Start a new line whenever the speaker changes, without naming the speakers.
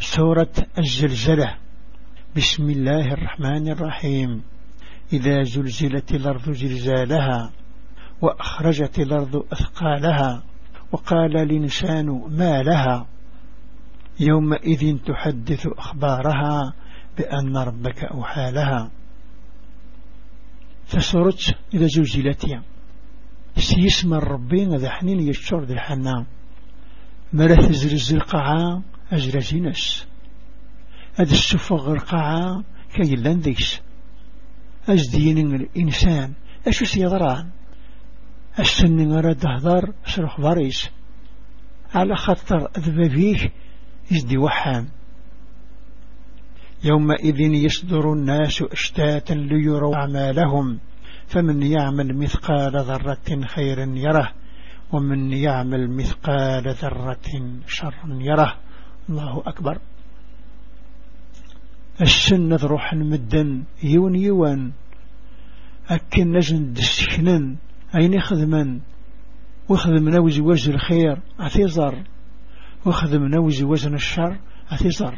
سورة الزلزلة. بسم الله الرحمن الرحيم. إذا زلزلت الأرض زلزالها وأخرجت الأرض أثقالها وقال الإنسان ما لها. يومئذ تحدث أخبارها بأن ربك أوحى لها. فسرت إذا زلزلت. سيسمى الربين ذا حنين يشتر الحنام مرث زلزل القاعة أجرزينس هذا السفغ القاعة كي لنديس أزدين الإنسان أشو سيضران؟ السن غرد هضر شرح باريس على خطر أذبابيه يزدي وحام. يومئذ يصدر الناس أشتاتا ليروا أعمالهم. فمن يعمل مثقال ذرة خيرا يره ومن يعمل مثقال ذرة شرا يره. الله أكبر. السنة روح مدن يون يوان أكن نجن دسكنن أين خدما وخدم نوز وزن الخير أثيزر وخدم نوز وزن الشر أثيزر